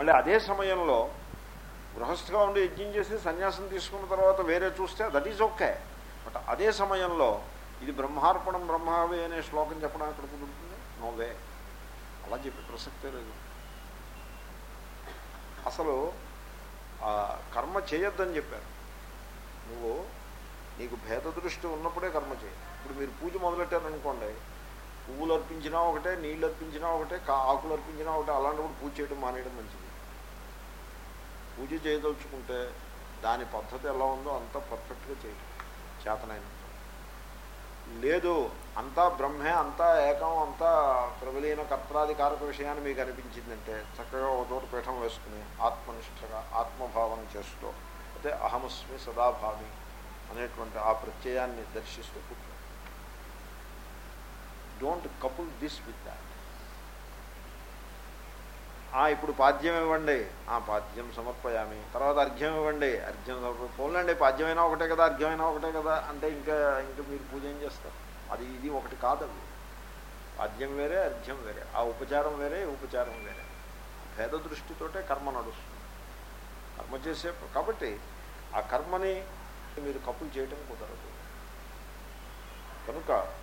మళ్ళీ అదే సమయంలో గృహస్థగా ఉండి యజ్ఞం చేసి సన్యాసం తీసుకున్న తర్వాత వేరే చూస్తే దట్ ఈజ్ ఓకే బట్ అదే సమయంలో ఇది బ్రహ్మార్పణం బ్రహ్మావే అనే శ్లోకం చెప్పడం అక్కడ కుదురుతుంది నోవే అలా చెప్పి ప్రసక్తే లేదు. అసలు కర్మ చేయొద్దని చెప్పారు. నువ్వు నీకు భేద దృష్టి ఉన్నప్పుడే కర్మ చేయ. ఇప్పుడు మీరు పూజ మొదలెట్టారనుకోండి పువ్వులు అర్పించినా ఒకటే నీళ్ళు అర్పించినా ఒకటే ఆకులు అర్పించినా ఒకటే అలాంటప్పుడు పూజ చేయడం మానేయడం మంచిది. పూజ చేయదలుచుకుంటే దాని పద్ధతి ఎలా ఉందో అంత పర్ఫెక్ట్గా చేయటం చేతనైన లేదు అంతా బ్రహ్మే అంతా ఏకం అంతా ప్రబలీన కర్తాధికారక విషయాన్ని మీకు అనిపించిందంటే చక్కగా ఒక చోట పీఠం వేసుకుని ఆత్మనిష్టగా ఆత్మభావం చేస్తూ అయితే అహమస్మి సదాభావి అనేటువంటి ఆ ప్రత్యయాన్ని దర్శిస్తూ కూర్చో. Don't couple this with that ఇప్పుడు పాద్యం ఇవ్వండి. ఆ పాద్యం సమర్పయామి. తర్వాత అర్ఘ్యం ఇవ్వండి. అర్ఘ్యం సమర్ప పోలండి పాద్యమైనా ఒకటే కదా అర్ఘ్యమైనా ఒకటే కదా అంటే ఇంకా ఇంకా మీరు పూజ ఏం చేస్తారు? అది ఇది ఒకటి కాదు అది. పాద్యం వేరే అర్ఘ్యం వేరే. ఆ ఉపచారం వేరే ఉపచారం వేరే. భేద దృష్టితోటే కర్మ నడుస్తుంది. కర్మ చేసే కాబట్టి ఆ కర్మని మీరు కప్పులు చేయటం కుదరదు. కనుక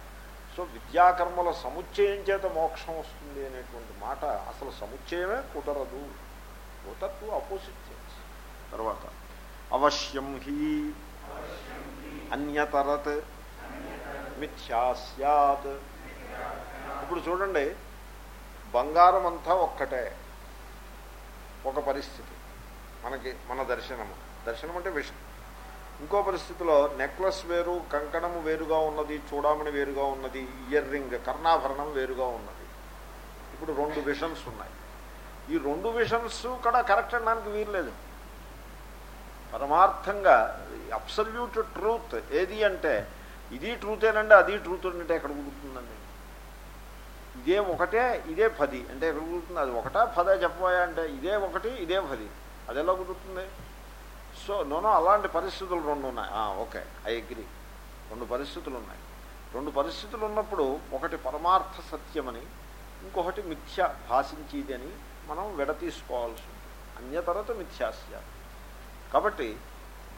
సో విద్యాకర్మల సముచ్చయం చేత మోక్షం వస్తుంది అనేటువంటి మాట అసలు సముచ్చయమే కుదరదు. కుదరదు అపోజిట్ థింగ్స్ తర్వాత అవశ్యం హి అన్యతరత్ మిథ్యా సత్ ఇప్పుడు చూడండి బంగారం అంతా ఒక్కటే ఒక పరిస్థితి మనకి మన దర్శనము. దర్శనం అంటే విషయం ఇంకో పరిస్థితిలో నెక్లెస్ వేరు కంకణము వేరుగా ఉన్నది చూడమని వేరుగా ఉన్నది ఇయర్ రింగ్ కర్ణాభరణం వేరుగా ఉన్నది. ఇప్పుడు రెండు విషన్స్ ఉన్నాయి. ఈ రెండు విషన్స్ కూడా కరెక్ట్ అనడానికి వీల్లేదు. పరమార్థంగా అబ్సల్యూట్ ట్రూత్ ఏది అంటే ఇది ట్రూతేనండి అది ట్రూత్ అంటే ఎక్కడ కుదురుతుందండి? ఇదే ఒకటే ఇదే పది. అంటే ఎక్కడ కుదురుతుంది? అది ఒకటా పదే చెప్పబోయా అంటే ఇదే ఒకటి ఇదే పది. అది ఎలా కుదురుతుంది? సో నోనో అలాంటి పరిస్థితులు రెండు ఉన్నాయి ఓకే ఐ అగ్రి. రెండు పరిస్థితులు ఉన్నాయి రెండు పరిస్థితులు ఉన్నప్పుడు ఒకటి పరమార్థ సత్యమని ఇంకొకటి మిథ్య భాషించేది అని మనం విడతీసుకోవాల్సి ఉంటుంది. అన్యతరత మిథ్యాస్య కాబట్టి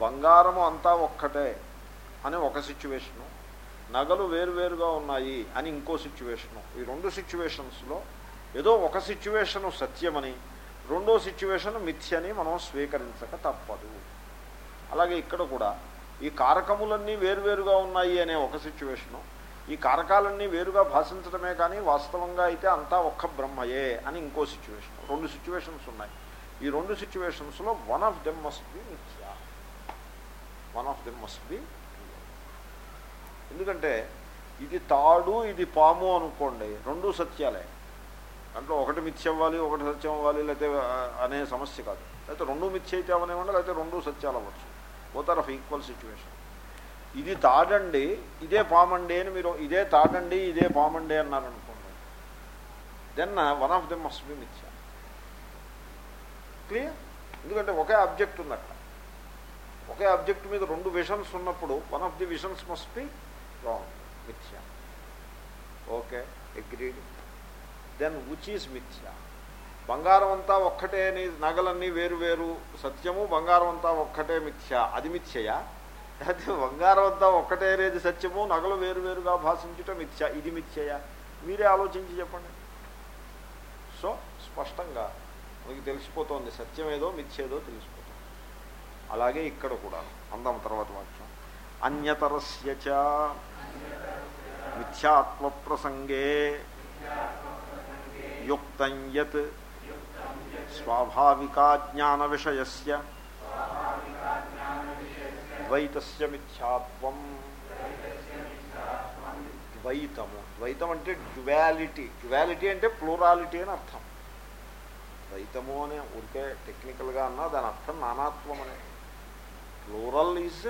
బంగారము అంతా ఒక్కటే అని ఒక సిచ్యువేషను నగలు వేరువేరుగా ఉన్నాయి అని ఇంకో సిచ్యువేషను. ఈ రెండు సిచ్యువేషన్స్లో ఏదో ఒక సిచ్యువేషను సత్యమని రెండో సిచ్యువేషన్ మిథ్యని మనం స్వీకరించక తప్పదు. అలాగే ఇక్కడ కూడా ఈ కారకములన్నీ వేరువేరుగా ఉన్నాయి అనే ఒక సిచ్యువేషను ఈ కారకాలన్నీ వేరుగా భాషించడమే కానీ వాస్తవంగా అయితే అంతా ఒక్క బ్రహ్మయే అని ఇంకో సిచ్యువేషన్ రెండు సిచ్యువేషన్స్ ఉన్నాయి. ఈ రెండు సిచ్యువేషన్స్లో one of them must be మిథ్య one of them must be ఎందుకంటే ఇది తాడు ఇది పాము అనుకోండి రెండు సత్యాలే. దాంట్లో ఒకటి మిథ్య అవ్వాలి ఒకటి సత్యం అవ్వాలి లేకపోతే అనే సమస్య కాదు. లేకపోతే రెండు మిథ్య అయితే అవనివ్వండి లేకపోతే రెండు సత్యాలు అవ్వచ్చు. Both are of equal situation ఇది తాడండి ఇదే పామండి అని మీరు ఇదే తాడండి ఇదే పామండి అన్నారనుకోండి then one of them must be మిథ్య క్లియర్ ఎందుకంటే ఒకే ఆబ్జెక్ట్ ఉంది అక్కడ ఒకే ఆబ్జెక్ట్ మీద రెండు విషన్స్ ఉన్నప్పుడు one of the visions must be wrong మిథ్య okay agreed then which is మిథ్య బంగారం అంతా ఒక్కటే అని నగలన్నీ వేరు వేరు. సత్యము బంగారం అంతా ఒక్కటే మిథ్య. అది మిథ్యయా? అయితే బంగారం అంతా ఒక్కటే అనేది సత్యము నగలు వేరు వేరుగా భాషించుట మిథ్య. ఇది మిథ్యయా? మీరే ఆలోచించి చెప్పండి. సో స్పష్టంగా మనకి తెలిసిపోతోంది. సత్యమేదో మిథ్యేదో తెలిసిపోతుంది. అలాగే ఇక్కడ కూడా. అందం తర్వాత వాక్యం. అన్యతరస్య చ మిథ్యాత్వ ప్రసంగే యుక్తం యత్ స్వాభావికా జ్ఞాన విషయస్య ద్వైతస్య మిథ్యాత్వం. ద్వైతము. ద్వైతం అంటే డ్యువాలిటీ డ్యువాలిటీ అంటే ప్లూరాలిటీ అని అర్థం. ద్వైతము అనే ఉంటే టెక్నికల్గా అన్నా దాని అర్థం నానాత్వం అనే. Plural is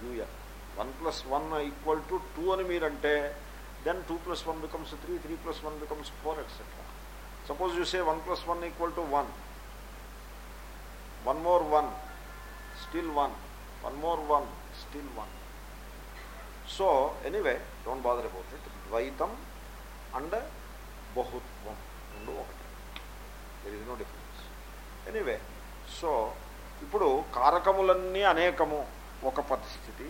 dual one plus one equal to two అని మీరంటే then two plus one becomes three three plus one becomes four etcetera suppose చూసే one plus one equal to one one more one still one one more one still one so anyway don't bother about it ద్వైతం and బహుత్వం రెండు ఒకటి. There is no difference anyway so ఇప్పుడు కారకములన్నీ అనేకము ఒక పరిస్థితి.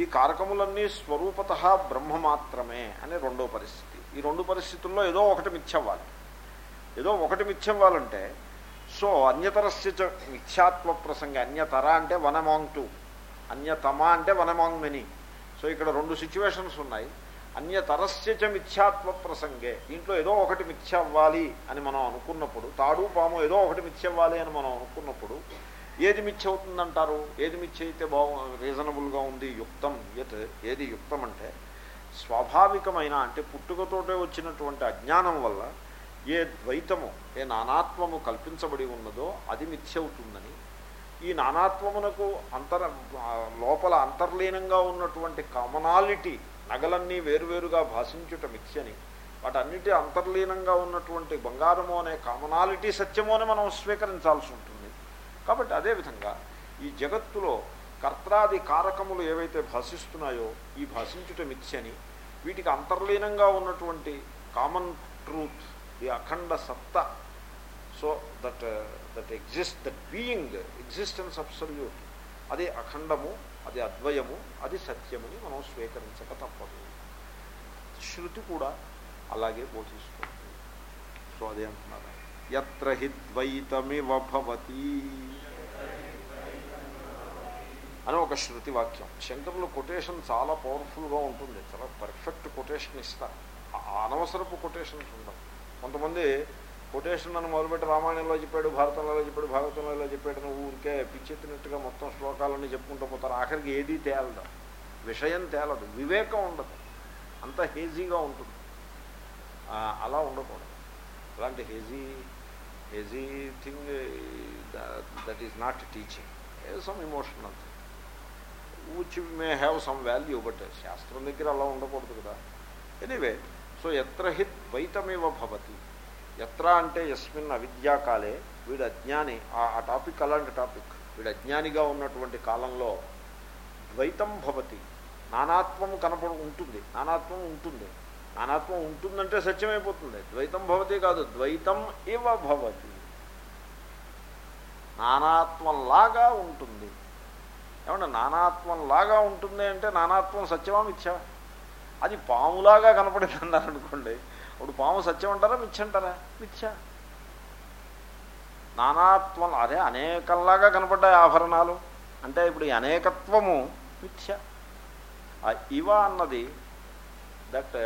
ఈ కారకములన్నీ స్వరూపత బ్రహ్మ మాత్రమే అనే రెండో పరిస్థితి. ఈ రెండు పరిస్థితుల్లో ఏదో ఒకటి మిథ్యవ్వాలి ఏదో ఒకటి మిథ్యవ్వాలంటే సో అన్యతరస్య చ మిథ్యాత్వ ప్రసంగ అన్యతర అంటే వన్ అమాంగ్ టూ అన్యతమ అంటే వన్ అమాంగ్ మెనీ. సో ఇక్కడ రెండు సిచ్యువేషన్స్ ఉన్నాయి. అన్యతరస్య చ మిథ్యాత్వ ప్రసంగే దీంట్లో ఏదో ఒకటి మిథ్య అవ్వాలి అని మనం అనుకున్నప్పుడు తాడు పాము ఏదో ఒకటి మిథ్య అవ్వాలి అని మనం అనుకున్నప్పుడు ఏది మిథ్య అవుతుందంటారు ఏది మిథ్య అయితే బాగు రీజనబుల్గా ఉంది యుక్తం యత్ ఏది యుక్తం అంటే స్వాభావికమైన అంటే పుట్టుకతోటే వచ్చినటువంటి అజ్ఞానం వల్ల ఏ ద్వైతము ఏ నానాత్మము కల్పించబడి ఉన్నదో అది మిథ్యవుతుందని. ఈ నానాత్వమునకు అంతర లోపల అంతర్లీనంగా ఉన్నటువంటి కామనాలిటీ నగలన్నీ వేరువేరుగా భాషించుట మిథ్యని వాటన్నిటి అంతర్లీనంగా ఉన్నటువంటి బంగారము అనే కామనాలిటీ సత్యము అని మనం స్వీకరించాల్సి ఉంటుంది. కాబట్టి అదేవిధంగా ఈ జగత్తులో కర్తాది కారకములు ఏవైతే భాషిస్తున్నాయో ఈ భాషించుట మిథ్యని వీటికి అంతర్లీనంగా ఉన్నటువంటి కామన్ ట్రూత్ ది అఖండ సత్త so that that exist that being existence absolute అది అఖండము అది అద్వయము అది సత్యమని మనం స్వీకరించక తప్పదు శృతి కూడా అలాగే బోధిస్తుంది సో అదే అంటున్నారు ఎత్ర హి ద్వైతమివ భవతి అని ఒక శృతి వాక్యం శంకరులు కొటేషన్ చాలా పవర్ఫుల్గా ఉంటుంది చాలా పర్ఫెక్ట్ కొటేషన్ ఇస్తారు అనవసరపు కొటేషన్స్ ఉండవు కొంతమంది కొటేషన్ అని మొదలుపెట్టి రామాయణంలో చెప్పాడు భారతంలో చెప్పాడు భాగవతంలో ఇలా చెప్పాడు నువ్వు ఊరికే పిచ్చెత్తినట్టుగా మొత్తం శ్లోకాలన్నీ చెప్పుకుంటూ పోతారు. ఆఖరికి ఏదీ తేలదు. విషయం తేలదు. వివేకం ఉండదు. అంత హేజీగా ఉంటుంది. అలా ఉండకూడదు. అలాంటి hazy hazy thing that is not teaching. Some emotional thing which may have some value but శాస్త్రం దగ్గర అలా ఉండకూడదు కదా. ఎనీవే సో ఎత్ర హిత్ ద్వైతమేవ భవతి. ఎత్ర అంటే యస్మిన్ అవిద్యాకాలే వీడు అజ్ఞాని. ఆ టాపిక్ అలాంటి టాపిక్. వీడు అజ్ఞానిగా ఉన్నటువంటి కాలంలో ద్వైతం భవతి. నానాత్వం కనపడు ఉంటుంది. నానాత్వం ఉంటుంది. నానాత్వం ఉంటుందంటే సత్యమైపోతుంది. ద్వైతం భవతి కాదు. ద్వైతం ఇవ భవతి. నానాత్వంలాగా ఉంటుంది. ఏమంటే నానాత్వంలాగా ఉంటుంది అంటే నానాత్వం సత్యమా మిథ్యా? అది పాములాగా కనపడింది అన్నారు అనుకోండి అప్పుడు పాము సత్యం అంటారా మిథ్య అంటారా? మిథ్య. నానాత్వం అదే అనేకంలాగా కనపడ్డాయి ఆభరణాలు. అంటే ఇప్పుడు ఈ అనేకత్వము మిథ్య. ఆ ఇవ అన్నది దట్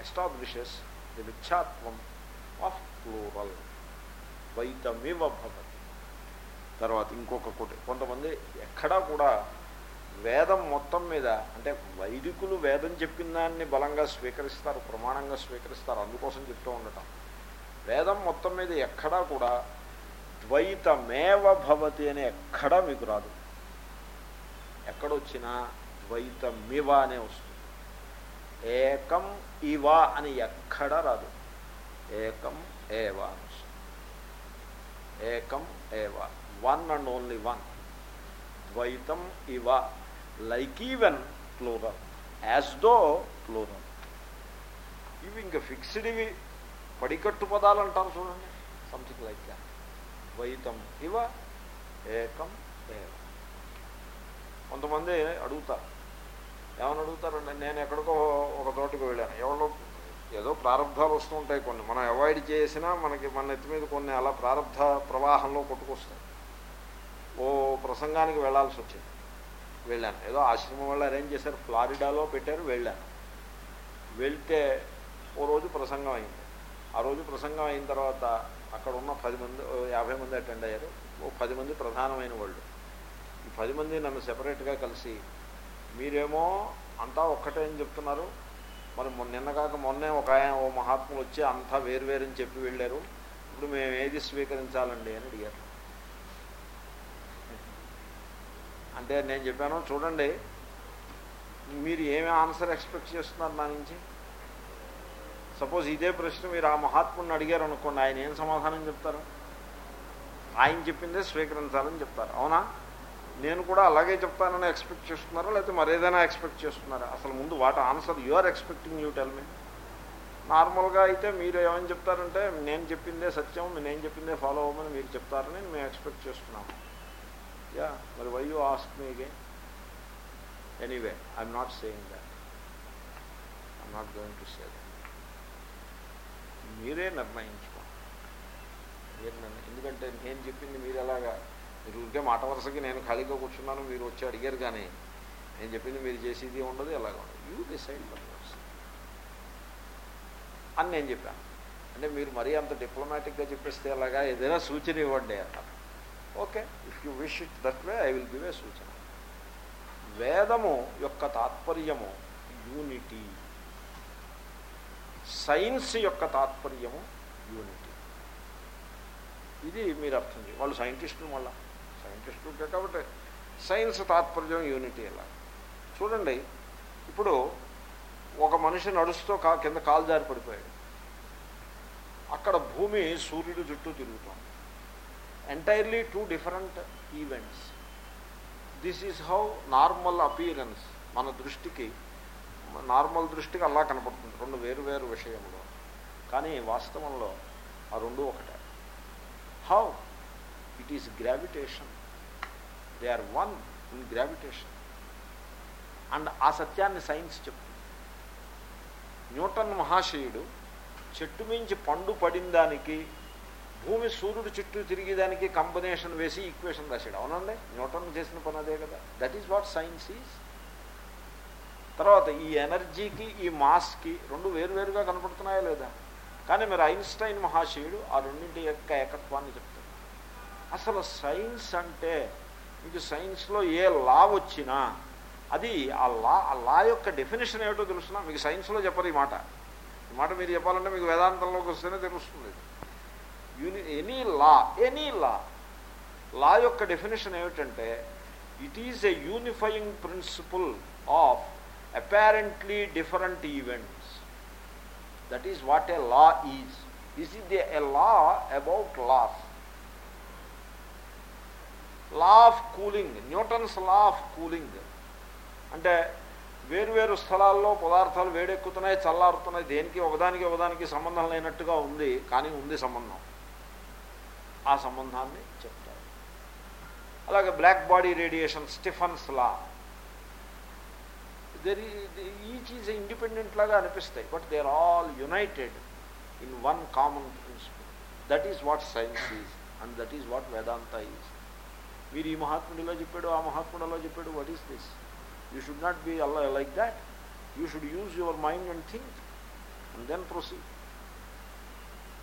ఎస్టాబ్లిషెస్ ది మిథ్యాత్వం ఆఫ్ ప్లూరల్ ద్వైతమివ భవతి. తర్వాత ఇంకొక కోటి కొంతమంది ఎక్కడా కూడా వేదం మొత్తం మీద అంటే వైదికులు వేదం చెప్పిన దాన్ని బలంగా స్వీకరిస్తారు ప్రమాణంగా స్వీకరిస్తారు అందుకోసం చెప్తూ ఉండటం. వేదం మొత్తం మీద ఎక్కడా కూడా ద్వైతమేవ భవతి అని ఎక్కడా మీకు రాదు. ఎక్కడొచ్చినా ద్వైతమివ అనే వస్తుంది. ఏకం ఇవ అని ఎక్కడా రాదు. ఏకం ఏవ అని వస్తుంది. ఏకం ఏవ. One and only one. ద్వైతం ఇవ. Like even plural as though plural ఇవి ఇంకా ఫిక్స్డ్ ఇవి పడికట్టు పదాలు అంటారు చూడండి. సంథింగ్ లైక్ దాట్ ద్వైతం ఇవ ఏకం ఏవ కొంతమంది అడుగుతారు. ఏమని అడుగుతారండి నేను ఎక్కడికో ఒక తోటికి వెళ్ళాను. ఎవరో ఏదో ప్రారంధాలు వస్తూ ఉంటాయి కొన్ని. మనం అవాయిడ్ చేసినా మనకి మన ఎత్తి మీద కొన్ని అలా ప్రారంధ ప్రవాహంలో కొట్టుకొస్తాయి. ఓ ప్రసంగానికి వెళ్ళాల్సి వచ్చింది. వెళ్ళాను. ఏదో ఆశ్రమం వాళ్ళు అరేంజ్ చేశారు ఫ్లారిడాలో పెట్టారు వెళ్ళాను. వెళ్తే ఓ రోజు ప్రసంగం అయింది. ఆ రోజు ప్రసంగం అయిన తర్వాత అక్కడ ఉన్న పది మంది యాభై మంది అటెండ్ అయ్యారు. ఓ పది మంది ప్రధానమైన వాళ్ళు. ఈ పది మంది నన్ను సెపరేట్గా కలిసి మీరేమో అంతా ఒక్కటే అని చెప్తున్నారు. మరి నిన్న కాక మొన్నే ఒక ఆయన ఓ మహాత్ములు వచ్చి అంతా వేరువేరని చెప్పి వెళ్ళారు. ఇప్పుడు మేము ఏది స్వీకరించాలండి అని అడిగారు. అంటే నేను చెప్పాను చూడండి. మీరు ఏమి ఆన్సర్ ఎక్స్పెక్ట్ చేస్తున్నారు నా నుంచి? సపోజ్ ఇదే ప్రశ్న మీరు ఆ మహాత్ముని అడిగారు అనుకోండి ఆయన ఏం సమాధానం చెప్తారు? ఆయన చెప్పిందే స్వీకరించాలని చెప్తారు. అవునా? నేను కూడా అలాగే చెప్తానని ఎక్స్పెక్ట్ చేస్తున్నారా? లేకపోతే మరేదైనా ఎక్స్పెక్ట్ చేస్తున్నారా? అసలు ముందు వాటి answer you are expecting you tell me. నార్మల్గా అయితే మీరు ఏమని చెప్తారంటే నేను చెప్పిందే సత్యం నేను చెప్పిందే ఫాలో అవ్వమని మీరు చెప్తారని మేము ఎక్స్పెక్ట్ చేస్తున్నాము. యా మరి why you ask me again anyway I'm not saying that I'm not going to say that మీరే నిర్ణయించుకోండి మీరు ఎందుకంటే నేను చెప్పింది మీరు ఎలాగా? మీరు ఊరికే మాట వరుసకి నేను ఖాళీగా కూర్చున్నాను మీరు వచ్చి అడిగారు కానీ నేను చెప్పింది మీరు చేసేది ఉండదు ఎలాగ ఉండదు. యూ డిసైడ్ ఫర్ అని నేను చెప్పాను. అంటే మీరు మరీ అంత డిప్లొమాటిక్గా చెప్పేస్తే అలాగా ఏదైనా సూచన ఇవ్వండి అన్నారు okay if you wish it that way I will give a సూచన వేదము యొక్క తాత్పర్యము యూనిటీ సైన్స్ యొక్క తాత్పర్యము యూనిటీ ఇది మీరు అర్థం చేయాలి వాళ్ళు సైంటిస్టులు మళ్ళా. సైంటిస్టులు కాబట్టి సైన్స్ తాత్పర్యం యూనిటీ ఎలా చూడండి ఇప్పుడు ఒక మనిషి నడుస్తూ కా కింద కాలు జారి పడిపోయాడు. అక్కడ భూమి సూర్యుడు చుట్టూ తిరుగుతాం entirely two different events this is how normal appearance మన దృష్టికి నార్మల్ దృష్టికి అలా కనపడుతుంది. రెండు వేరు వేరు విషయంలో కానీ వాస్తవంలో ఆ రెండు ఒకటే. How it is gravitation they are one in gravitation and ఆ సత్యాన్ని సైన్స్ చెప్తుంది. న్యూటన్ మహాశయుడు చెట్టు మించి పండు పడిన దానికి భూమి సూర్యుడు చుట్టూ తిరిగేదానికి కాంబినేషన్ వేసి ఈక్వేషన్ రాశాడు. అవునండి? న్యూటన్ చేసిన పని అదే కదా. That is what science is తర్వాత ఈ ఎనర్జీకి ఈ మాస్కి రెండు వేరువేరుగా కనపడుతున్నాయా లేదా? కానీ మీరు ఐన్స్టైన్ మహాశయుడు ఆ రెండింటి యొక్క ఏకత్వాన్ని చెప్తారు అసలు సైన్స్ అంటే మీకు సైన్స్లో ఏ లా వచ్చినా అది ఆ లా ఆ లా యొక్క డెఫినేషన్ ఏమిటో తెలుసునా? మీకు సైన్స్లో చెప్పరు ఈ మాట. ఈ మాట మీరు చెప్పాలంటే మీకు వేదాంతంలోకి వస్తేనే తెలుస్తుంది. యూని ఎనీ లా ఎనీ లా లా యొక్క డెఫినేషన్ ఏమిటంటే it is a unifying principle of apparently different events that is what a law is is it a law about laws law of cooling Newton's law of cooling అంటే వేరువేరు స్థలాల్లో పదార్థాలు వేడెక్కుతున్నాయి చల్లారుతున్నాయి దేనికి ఒకదానికి ఒకదానికి సంబంధం లేనట్టుగా ఉంది కానీ ఉంది సంబంధం. ఆ సంబంధాన్ని చెప్తారు. అలాగే black body radiation Stefan's law there each is independent లాగా అనిపిస్తాయి but they are all united in one common principle that is what science is and that is what Vedanta is మీరు ఈ మహాత్ముడిలో చెప్పాడు ఆ మహాత్ముడిలో చెప్పాడు what is this you should not be అలా like that you should use your mind and think and then proceed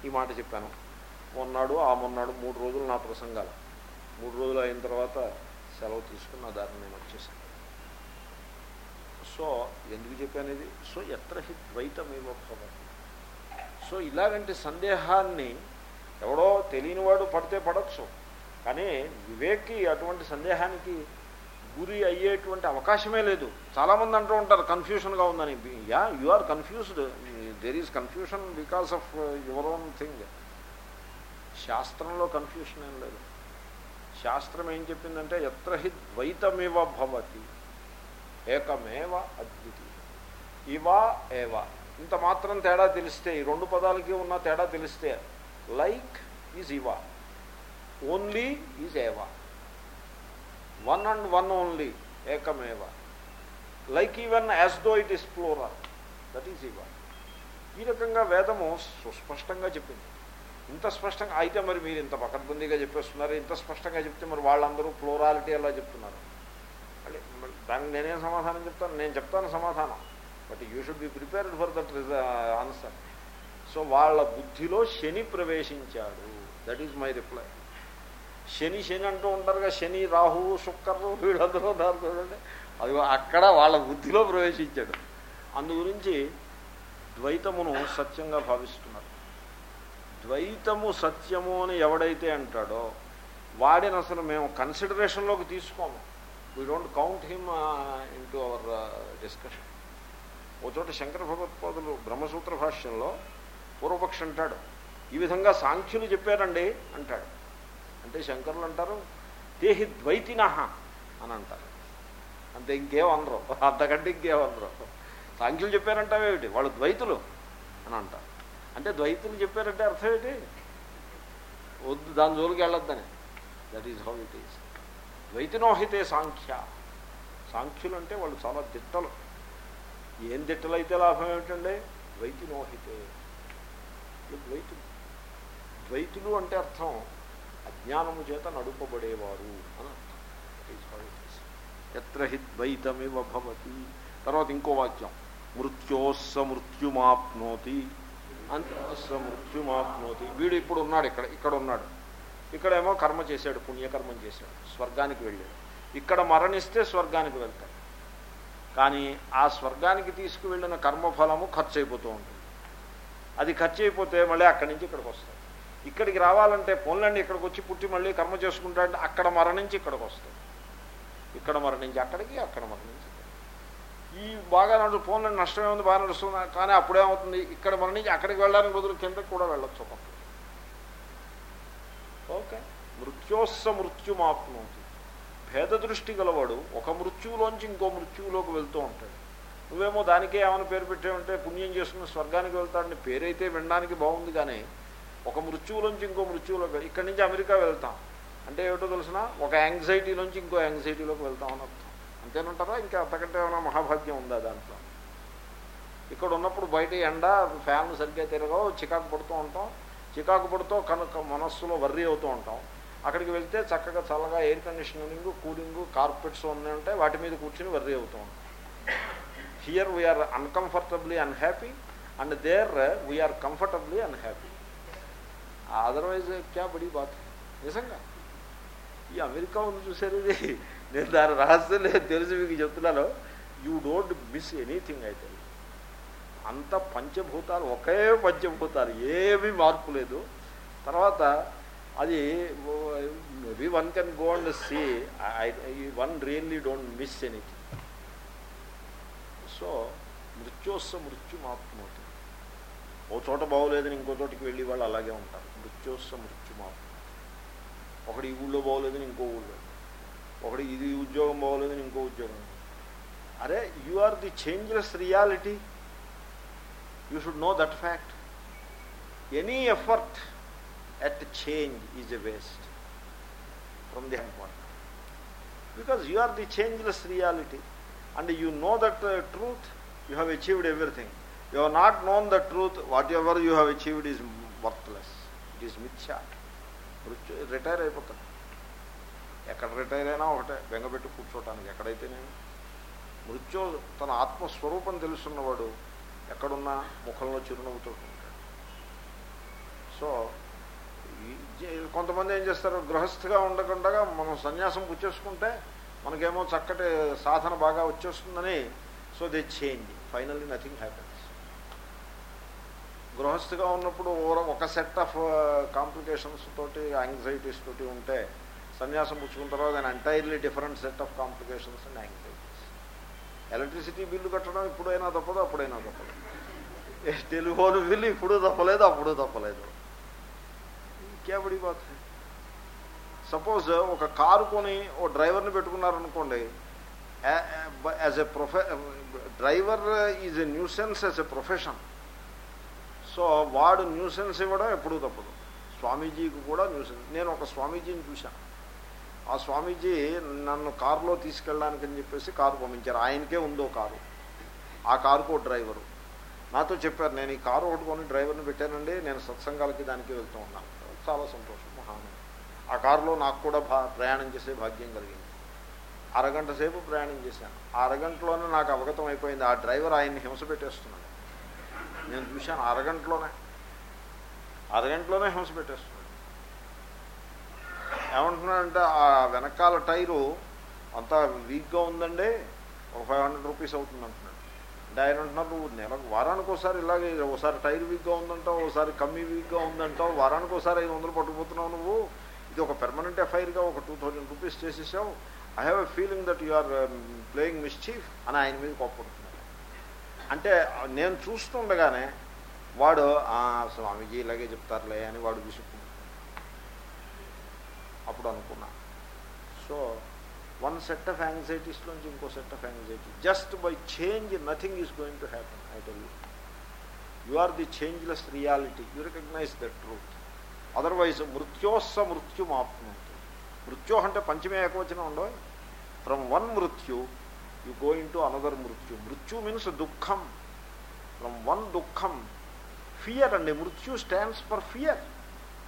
ఈ మాట చెప్పాను. మొన్నాడు ఆ మొన్నాడు మూడు రోజులు నా ప్రసంగాలు. మూడు రోజులు అయిన తర్వాత సెలవు తీసుకుని నా దారిని నేను వచ్చేసాను. సో ఎందుకు చెప్పాను ఇది? సో ఎత్ర హి ద్వైతమేవ భవతి. సో ఇలాగంటి సందేహాన్ని ఎవడో తెలియనివాడు పడితే పడచ్చు. కానీ వివేక్కి అటువంటి సందేహానికి గురి అయ్యేటువంటి అవకాశమే లేదు. చాలామంది అంటూ ఉంటారు కన్ఫ్యూషన్గా ఉందని. Yeah you are confused there is confusion because of your own thing. శాస్త్రంలో కన్ఫ్యూషన్ ఏం లేదు. శాస్త్రం ఏం చెప్పిందంటే ఎత్ర హి ద్వైతమివ భవతి ఏకమేవ అద్వితీయ. ఇవా ఏవ. ఇంత మాత్రం తేడా తెలిస్తే ఈ రెండు పదాలకి ఉన్న తేడా తెలిస్తే లైక్ ఈజ్ ఇవా. ఓన్లీ ఈజ్ ఏవా. One and one only ఏకమేవ. Like even as though it is plural that is ఇవా. ఈ రకంగా వేదము సుస్పష్టంగా చెప్పింది. ఇంత స్పష్టంగా అయితే మరి మీరు ఇంత పకడ్బందీగా చెప్పేస్తున్నారు ఇంత స్పష్టంగా చెప్తే మరి వాళ్ళందరూ ప్లోరాలిటీ అలా చెప్తున్నారు. అంటే దానికి నేనేం సమాధానం చెప్తాను? నేను చెప్తాను సమాధానం. But you should be prepared for that answer. So వాళ్ళ బుద్ధిలో శని ప్రవేశించాడు. That is my reply. శని శని అంటూ ఉంటారుగా శని రాహువు శుక్కరు వీళ్ళందరూ ఉన్నారు చూడండి. అది అక్కడ వాళ్ళ బుద్ధిలో ప్రవేశించాడు. అందు గురించి ద్వైతమును సత్యంగా భావిస్తున్నారు. ద్వైతము సత్యము అని ఎవడైతే అంటాడో వాడిని అసలు మేము కన్సిడరేషన్లోకి తీసుకోము. We don't count him in to our discussion ఓ చోట శంకర భగవత్పాదులు బ్రహ్మసూత్ర భాష్యంలో పూర్వపక్షి అంటాడు ఈ విధంగా సాంఖ్యులు చెప్పారండి అంటాడు. అంటే శంకరులు అంటారు దేహి ద్వైతినహ అని అంటారు. అంతే ఇంకేమనరు అంతకంటే ఇంకేమనరు సాంఖ్యులు చెప్పారంటావేమిటి? వాళ్ళు ద్వైతులు అని అంటారు. అంటే ద్వైతులు చెప్పారంటే అర్థం ఏంటి? వద్దు దాని జోలికి వెళ్ళొద్దని. That is how it is ద్వైతినోహితే Sankhya. సాంఖ్యులు అంటే వాళ్ళు చాలా దిట్టలు. ఏం దిట్టలు అయితే లాభం ఏమిటండి? ద్వైతినోహితే. ద్వైతులు. ద్వైతులు అంటే అర్థం అజ్ఞానము చేత నడుపబడేవారు అని అర్థం. ఈజ్ ఎత్ర హి ద్వైతమివ భవతి. తర్వాత ఇంకో వాక్యం. మృత్యోస్స మృత్యుమాప్నోతి మృత్యుమాప్నోతి వీడు ఇప్పుడు ఉన్నాడు ఇక్కడ ఇక్కడ ఉన్నాడు. ఇక్కడేమో కర్మ చేశాడు పుణ్యకర్మం చేశాడు స్వర్గానికి వెళ్ళాడు. ఇక్కడ మరణిస్తే స్వర్గానికి వెళ్తాడు. కానీ ఆ స్వర్గానికి తీసుకువెళ్ళిన కర్మఫలము ఖర్చు అయిపోతూ ఉంటుంది. అది ఖర్చు అయిపోతే మళ్ళీ అక్కడి నుంచి ఇక్కడికి వస్తాడు. ఇక్కడికి రావాలంటే పొన్లండి ఇక్కడికి వచ్చి పుట్టి మళ్ళీ కర్మ చేసుకుంటాడంటే అక్కడ మరణించి ఇక్కడికి వస్తాడు. ఇక్కడ మరణించి అక్కడికి అక్కడ మరణించి ఈ బాగా నడు పోన్లండి నష్టమే ఉంది బాగా నడుస్తుంది. కానీ అప్పుడేమవుతుంది ఇక్కడ మరణించి అక్కడికి వెళ్ళడానికి బదులు కిందకి కూడా వెళ్ళొచ్చు ఓకే. మృత్యోస్స మృత్యుమాప్నోతి. భేద దృష్టి గలవాడు ఒక మృత్యువులోంచి ఇంకో మృత్యువులోకి వెళ్తూ ఉంటాడు. నువ్వేమో దానికే ఏమైనా పేరు పెట్టావంటే పుణ్యం చేసుకుని స్వర్గానికి వెళ్తాడని పేరైతే వినడానికి బాగుంది కానీ ఒక మృత్యువులోంచి ఇంకో మృత్యువులోకి ఇక్కడి నుంచి అమెరికా వెళ్తాం. అంటే ఏమిటో తెలిసిన? ఒక యాంగ్జైటీలోంచి ఇంకో యాంగ్జైటీలోకి వెళ్తాం అని అంతేనంటారా ఇంకా అంతకంటే ఏమైనా మహాభాగ్యం ఉందా దాంట్లో? ఇక్కడ ఉన్నప్పుడు బయట ఎండ ఫ్యాన్ సరిగ్గా తిరగవు చికాకు పడుతూ ఉంటాం. చికాకు పడుతూ కనుక మనస్సులో వర్రీ అవుతూ ఉంటాం. అక్కడికి వెళ్తే చక్కగా చల్లగా ఎయిర్ కండిషనింగ్ కూలింగ్ కార్పెట్స్ ఉన్నాయి ఉంటాయి. వాటి మీద కూర్చుని వర్రీ అవుతూ ఉంటాం. Here we are uncomfortably unhappy and there we are comfortably unhappy otherwise క్యా బడి బాత్? నిజంగా? ఈ అమెరికా ఉంది చూసారు ఇది. నేను దాని రహస్యం లేదు తెలిసి మీకు చెప్తున్నాను. యూ డోంట్ మిస్ ఎనీథింగ్ అయితే అంత పంచభూతాలు ఒకే పంచభూతాలు ఏమీ మార్పు లేదు. తర్వాత అది maybe one can go and see one really don't miss anything so మృత్యోస్స అవుతుంది ఓ చోట బాగోలేదని ఇంకో చోటికి వెళ్ళి వాళ్ళు అలాగే ఉంటారు. మృత్యోస్స మాత్రం ఒకటి ఈ ఊళ్ళో బాగోలేదని ఇంకో ఊళ్ళో. ఒకటి ఇది ఉద్యోగం బాగోలేదని ఇంకో ఉద్యోగం అరే you are the changeless reality you should know that fact any effort at change is a waste from the point because you are the changeless reality and you know that uh, truth you have achieved everything you have not known the truth whatever you have achieved is worthless it is mithya retire అయిపోతాను ఎక్కడ retire అయినా ఒకటే బెంగపెట్టి కూర్చోటానికి ఎక్కడైతే నేను మృత్యు తన ఆత్మస్వరూపం తెలుసున్నవాడు ఎక్కడున్నా ముఖంలో చిరునవ్వుతో ఉంటాడు. సో కొంతమంది ఏం చేస్తారు? గృహస్థిగా ఉండకుండా మనం సన్యాసం పుచ్చేసుకుంటే మనకేమో చక్కటి సాధన బాగా వచ్చేస్తుందని so they change. Finally nothing happens గృహస్థిగా ఉన్నప్పుడు ఒక సెట్ ఆఫ్ కాంప్లికేషన్స్ తోటి యాంగ్జైటీస్ తోటి ఉంటే సన్యాసం పుచ్చుకున్న తర్వాత దాని entirely different set of complications and anxieties electricity bill కట్టడం ఇప్పుడైనా తప్పదు అప్పుడైనా తప్పదు. టెలిఫోన్ బిల్లు ఇప్పుడు తప్పలేదు అప్పుడు తప్పలేదు. క్యా బాత్ సపోజ్ ఒక కారు కొని ఓ డ్రైవర్ని పెట్టుకున్నారనుకోండి as a ప్రొఫె driver is a nuisance as a profession so వాడు న్యూసెన్స్ ఇవ్వడం ఎప్పుడూ తప్పదు. స్వామీజీకి కూడా న్యూసెన్స్ నేను ఒక స్వామీజీని చూశాను. ఆ స్వామీజీ నన్ను కారులో తీసుకెళ్ళడానికి అని చెప్పేసి కారు పంపించారు. ఆయనకే ఉందో కారు. ఆ కారుకు డ్రైవరు. నాతో చెప్పారు నేను ఈ కారు ఒకటి డ్రైవర్ని పెట్టానండి నేను సత్సంగాలకి దానికి వెళ్తూ ఉన్నాను. చాలా సంతోషం మహాను. ఆ కారులో నాకు కూడా భా ప్రయాణం చేసే భాగ్యం కలిగింది. అరగంట సేపు ప్రయాణం చేశాను. ఆ అరగంటలోనే నాకు అవగతం అయిపోయింది. ఆ డ్రైవర్ ఆయన్ని హింస పెట్టేస్తున్నాడు. నేను చూశాను అరగంటలోనే. అరగంటలోనే హింస పెట్టేస్తున్నాను ఏమంటున్నాడంటే ఆ వెనకాల టైరు అంతా వీక్గా ఉందండి ఒక ఫైవ్ హండ్రెడ్ రూపీస్ అవుతుంది అంటున్నాడు. అంటే ఆయన అంటున్నారు నువ్వు నెలకు వారానికి ఒకసారి ఇలాగే ఒకసారి టైర్ వీక్గా ఉందంటావు ఒకసారి కమ్మి వీక్గా ఉందంటావు వారానికి ఒకసారి ఐదు వందలు పట్టుకుపోతున్నావు నువ్వు ఇది ఒక పెర్మనెంట్ ఎఫ్ఐఆర్గా ఒక two thousand rupees చేసేసావు. I have a feeling that you are playing mischief అని ఆయన మీద కోప్పడుతున్నాడు. అంటే నేను చూస్తుండగానే వాడు స్వామీజీ ఇలాగే చెప్తారులే అని వాడు విసుక్కున్నాడు అప్పుడు అనుకున్నా. సో వన్ సెట్ ఆఫ్ యాంగ్జైటీస్లోంచి ఇంకో set of anxiety just by change nothing is going to happen I tell you you are the changeless reality you recognise the truth otherwise మృత్యోస్స మృత్యుమాప్నుంది మృత్యు అంటే పంచమే ఏకవచనం ఉండవు ఫ్రమ్ వన్ మృత్యు యు గోయింగ్ టు అనదర్ మృత్యు మృత్యు మీన్స్ దుఃఖం ఫ్రమ్ వన్ దుఃఖం ఫియర్ అండి మృత్యు stands for fear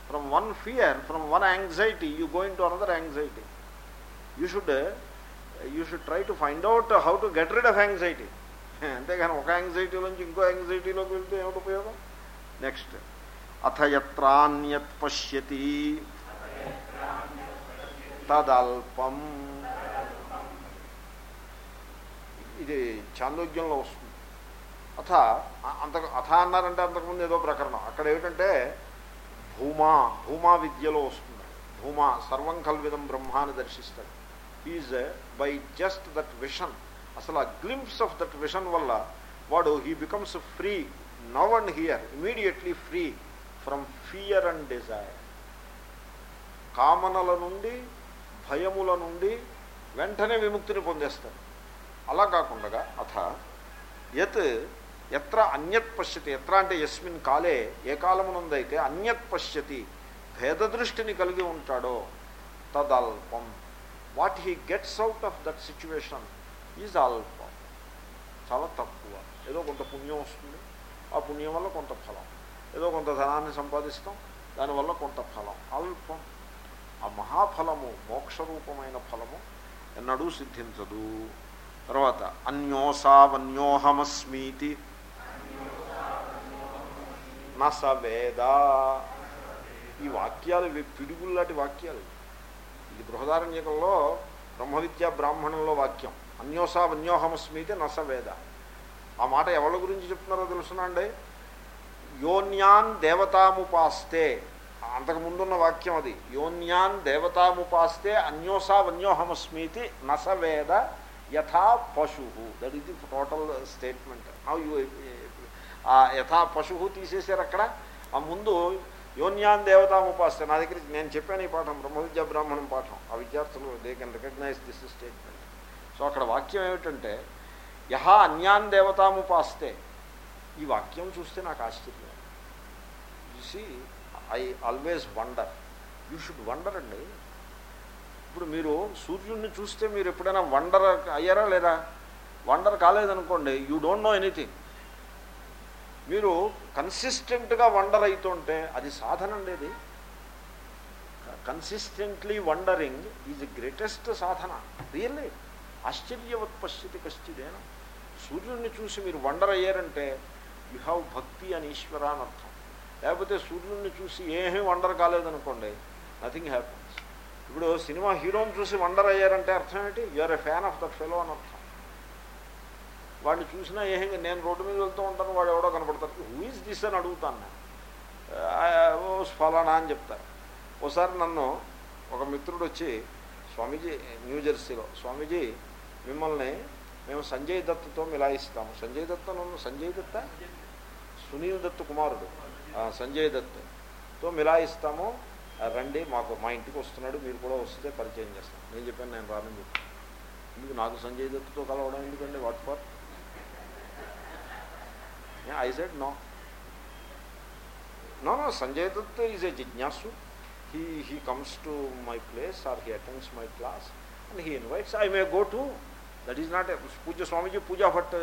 from one fear from one anxiety you going to another anxiety you should you should try to find out how to get rid of anxiety అంతేగాని ఒక యాంగ్జైటీలోంచి ఇంకో యాంగ్జైటీలోకి వెళ్తే ఏమిటి ఉపయోగం? Next అథ యత్రాన్యత్ పశ్యతి. తదల్పం. ఇది చాందోగ్యంలో వస్తుంది. అథ అంత అథ అన్నారంటే అంతకుముందు ఏదో ప్రకరణం. అక్కడ ఏమిటంటే భూమా భూమా విద్యలో వస్తుంది. భూమా సర్వం కల్విదం బ్రహ్మాన్ని దర్శిస్తాడు is by uh, just that vision అసలు ఆ గ్లింప్స్ ఆఫ్ దట్ విషన్ వల్ల వాడు he becomes free now and here immediately free from fear and desire కామనల నుండి భయముల నుండి వెంటనే విముక్తిని పొందేస్తాడు. అలా కాకుండా అథ యత్ ఎత్ర అన్యత్ పశ్యతి. ఎత్ర అంటే యస్మిన్ కాలే ఏ కాలమునందైతే అన్యత్ పశ్యతి భేదదృష్టిని కలిగి ఉంటాడో తదల్పం. What he gets out of that situation is అల్పం. చాలా తక్కువ. ఏదో కొంత పుణ్యం వస్తుంది. ఆ పుణ్యం వల్ల కొంత ఫలం. ఏదో కొంత ధనాన్ని సంపాదిస్తాం. దానివల్ల కొంత ఫలం. అల్పం. ఆ మహాఫలము మోక్షరూపమైన ఫలము ఎన్నడూ సిద్ధించదు. తర్వాత అన్యోసావన్యోహమస్మీతి నస వేద ఈ వాక్యాలు పిడుగుల్లాంటి వాక్యాలు. ఇది బృహదారణ్యకంలో బ్రహ్మవిద్యా బ్రాహ్మణంలో వాక్యం. అన్యోసావన్యోహమస్మీతి నస వేద ఆ మాట ఎవరి గురించి చెప్తున్నారో తెలుసునండి యోన్యాన్ దేవతాముపాస్తే. అంతకు ముందున్న వాక్యం అది. యోన్యాన్ దేవతాముపాస్తే అన్యోసావన్యోహమస్మీతి నసవేద యథా పశు that is the total statement you ఆ యథా పశువు తీసేశారు అక్కడ ఆ ముందు యోన్యాన్ దేవతాముపాస్తే నా దగ్గర నేను చెప్పాను ఈ పాఠం బ్రహ్మవిద్యా బ్రాహ్మణం పాఠం. ఆ విద్యార్థులు they can recognise this statement so అక్కడ వాక్యం ఏమిటంటే యహా అన్యాన్ దేవతాముపాస్తే ఈ వాక్యం చూస్తే నాకు ఆశ్చర్యం. చూసి I always wonder you should wonder అండి. ఇప్పుడు మీరు సూర్యుడిని చూస్తే మీరు ఎప్పుడైనా వండర్ అయ్యారా లేరా వండర్ కాలేదనుకోండి యూ డోంట్ నో ఎనీథింగ్ మీరు కన్సిస్టెంట్గా వండర్ అవుతుంటే అది సాధన అండి కన్సిస్టెంట్లీ వండరింగ్ ఈజ్ గ్రేటెస్ట్ సాధన. రియల్లీ ఆశ్చర్యవత్ పశ్చితి కశ్చిదేనా. సూర్యుడిని చూసి మీరు వండర్ అయ్యారంటే యు హ్యావ్ భక్తి అని ఈశ్వర అని అర్థం లేకపోతే సూర్యుడిని చూసి ఏమీ వండర్ కాలేదనుకోండి నథింగ్ హ్యాపన్స్ ఇప్పుడు సినిమా హీరోని చూసి వండర్ అయ్యారంటే అర్థం ఏంటి? You are a fan of that fellow అని అర్థం వాడిని చూసినా ఏం నేను రోడ్డు మీద వెళ్తూ ఉంటాను వాడు ఎవడో కనపడతారు హూ ఈజ్ దిస్ అని అడుగుతాను నేను. ఫలానా అని చెప్తాను ఒకసారి నన్ను ఒక మిత్రుడు వచ్చి స్వామీజీ న్యూ జెర్సీలో స్వామీజీ మిమ్మల్ని మేము సంజయ్ దత్తుతో మిలాయిస్తాము. సంజయ్ దత్త నన్ను సంజయ్ దత్త? సునీల్ దత్ కుమారుడు. సంజయ్ దత్తో మిలాయిస్తాము. రండి మాకు మా ఇంటికి వస్తున్నాడు మీరు కూడా వస్తే పరిచయం చేస్తాం. నేను చెప్పాను నేను రానని చెప్పాను ఎందుకు? నాకు సంజయ్ దత్తుతో కలవడం ఎందుకండి? What for? I said no no no Sanjay Dutt is a జిజ్ఞాసు he he comes to my place or he attends my class and he invites I may go to that is not Pooja Swamiji Pooja Bhatt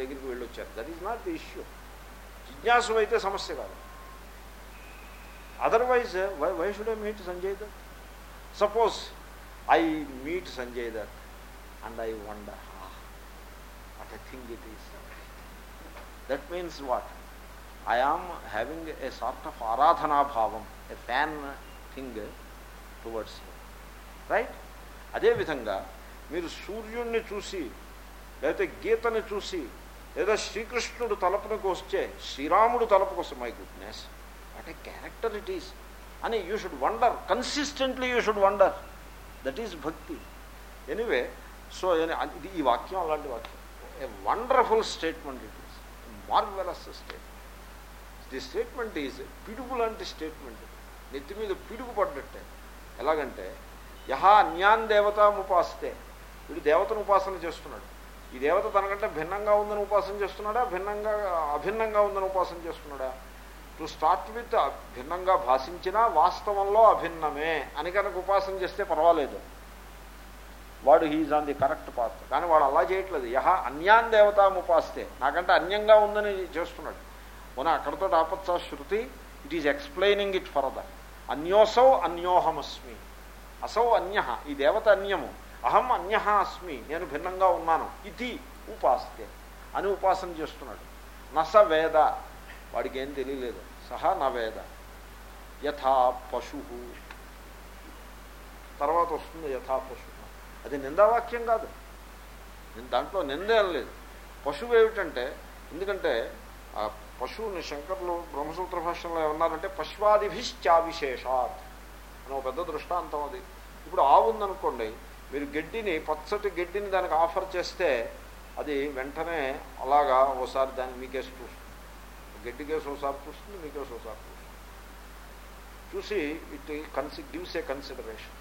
దగ్గరికి వెళ్ళొచ్చారు. That is not the issue జిజ్ఞాసు అయితే సమస్య కాదు. Otherwise why why should I meet Sanjay Dutt suppose I meet Sanjay Dutt and I wonder what I think it is that means what I am having a sort of ఆరాధనాభావం a fan thing towards right అదేవిధంగా మీరు సూర్యుణ్ణి చూసి లేకపోతే గీతని చూసి లేదా శ్రీకృష్ణుడు తలపునకు వస్తే శ్రీరాముడు తలపుకు వస్తే my goodness what a character it is అని you should wonder consistently you should wonder that is bhakti anyway so ఇది ఈ వాక్యం అలాంటి వాక్యం a wonderful statement it marvelous statement the statement is పిడుగు లాంటి స్టేట్మెంట్ నెత్తి మీద పిడుగు పడ్డట్టే. ఎలాగంటే యహా అన్యాన్ దేవతాముపాస్తే వీడు దేవతను ఉపాసన చేస్తున్నాడు. ఈ దేవత తనకంటే భిన్నంగా ఉందని ఉపాసన చేస్తున్నాడా? భిన్నంగా అభిన్నంగా ఉందని ఉపాసన చేస్తున్నాడా? టు స్టార్ట్ విత్ భిన్నంగా భాషించినా వాస్తవంలో అభిన్నమే. అని కనుక ఉపాసన చేస్తే పర్వాలేదు. వాడు he's on the correct path. కానీ వాడు అలా చేయట్లేదు. యహ అన్యాన్ దేవతాముపాస్తే నాకంటే అన్యంగా ఉందని చేస్తున్నాడు. మన అక్కడతో ఆపత్స శృతి it is explaining it further అన్యోసౌ అన్యోహమస్మి. అసౌ అన్య. ఈ దేవత అన్యము. అహం అన్య అస్మి. నేను భిన్నంగా ఉన్నాను. ఇది ఉపాస్తే. అని ఉపాసన చేస్తున్నాడు. నస వేద. వాడికి ఏం తెలియలేదు. సహా నా వేద. యథా పశు. తర్వాత వస్తుంది యథా పశు. అది నిందావాక్యం కాదు. నేను దాంట్లో నిందేం లేదు పశువు ఏమిటంటే ఎందుకంటే ఆ పశువుని శంకర్లు బ్రహ్మసూత్ర భాషలో ఏమన్నారంటే పశ్వాదిభిశ్చావిశేషాత్ అని ఒక పెద్ద దృష్టాంతం అది. ఇప్పుడు ఆవు ఉందనుకోండి మీరు గడ్డిని పచ్చటి గడ్డిని దానికి ఆఫర్ చేస్తే అది వెంటనే అలాగా ఓసారి దాన్ని మీకేసి చూస్తుంది. గడ్డి కేసు ఒకసారి చూస్తుంది మీకేసి ఒకసారి చూస్తుంది. చూసి ఇట్ కన్సి గివ్స్ ఏ కన్సిడరేషన్.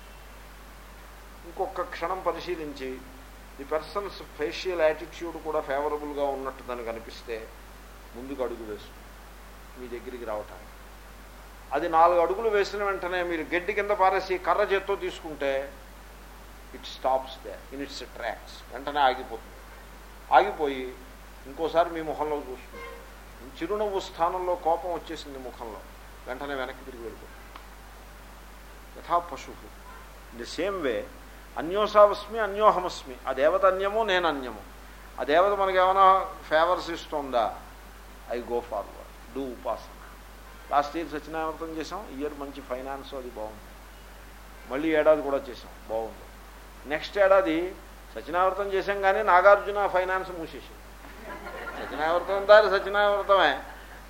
ఇంకొక క్షణం పరిశీలించి ది పర్సన్స్ ఫేషియల్ యాటిట్యూడ్ కూడా ఫేవరబుల్గా ఉన్నట్టు దానికి అనిపిస్తే ముందుకు అడుగు వేస్తుంది మీ దగ్గరికి రావటానికి. అది నాలుగు అడుగులు వేసిన వెంటనే మీరు గడ్డి కింద పారేసి కర్ర చేత్తో తీసుకుంటే it stops they in its tracks వెంటనే ఆగిపోతుంది. ఆగిపోయి ఇంకోసారి మీ ముఖంలో చూస్తుంది. చిరునవ్వు స్థానంలో కోపం వచ్చేసింది ముఖంలో. వెంటనే వెనక్కి తిరిగి వెళ్ళిపోతుంది. యథా పశువు. ఇన్ ది సేమ్ వే అన్యోసావస్మి అన్యోహమస్మి. ఆ దేవత అన్యము నేను అన్యము. ఆ దేవత మనకేమైనా ఏమైనా ఫేవర్స్ ఇస్తుందా? ఐ గో ఫార్వర్డ్ డూ ఉపాసన లాస్ట్ ఇయర్ సత్యనారాయణతం చేసాం ఇయర్ మంచి ఫైనాన్స్ అది బాగుంది. మళ్ళీ ఏడాది కూడా చేసాం బాగుంది. నెక్స్ట్ ఏడాది సత్యనావృతం చేసాం కానీ నాగార్జున ఫైనాన్స్ మూసేసాం సత్యనావృతం దారి సత్యనావృతమే